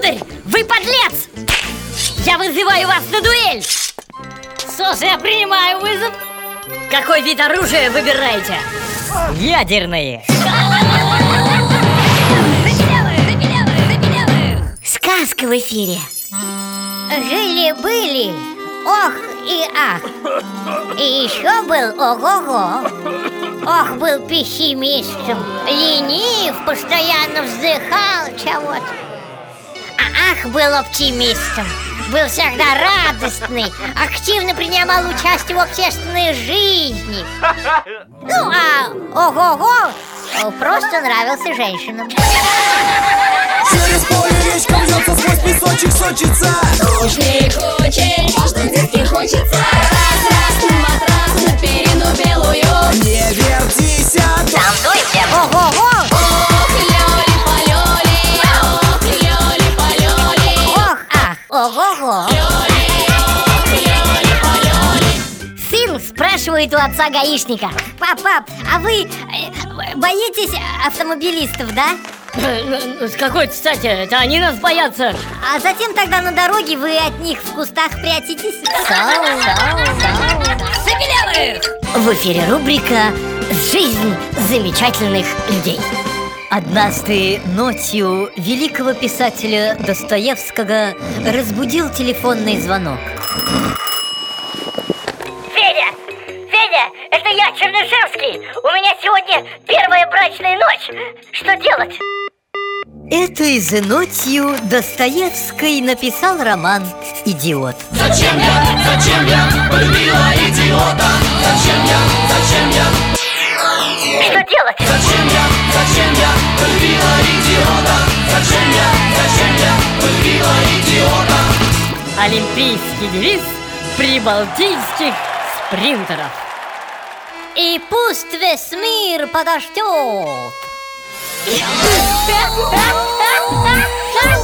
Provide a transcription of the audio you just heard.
Сударь, вы подлец! Я вызываю вас на дуэль! Что же, я принимаю вызов! Какой вид оружия выбираете? Ядерные! Сказка в эфире! Жили-были, ох и ах! И еще был ого-го! Ох, был пессимистом, ленив, постоянно вздыхал чего-то. Ах был оптимистом, был всегда радостный, активно принимал участие в общественной жизни. Ну, а ого-го просто нравился женщинам. Через поле речка вьется, сквозь песочек сочится Дождик очень, можно детки хочется Раз, раз, на матрас, на перину белую Не вертись, а то ого-го! Сын спрашивает у отца гаишника Пап, пап, а вы э, боитесь автомобилистов, да? Ну, С какой стати? Это они нас боятся. А затем тогда на дороге вы от них в кустах прячетесь? В эфире рубрика «Жизнь замечательных людей» Однажды ночью великого писателя Достоевского разбудил телефонный звонок Федя! Федя, это я, Чернышевский! У меня сегодня первая брачная ночь! Что делать? Этой же ночью Достоевский написал роман «Идиот». Зачем я, зачем я полюбила идиота? Я полюбила идиота? Олимпийский девиз прибалтийских спринтеров. И пусть весь мир подождет.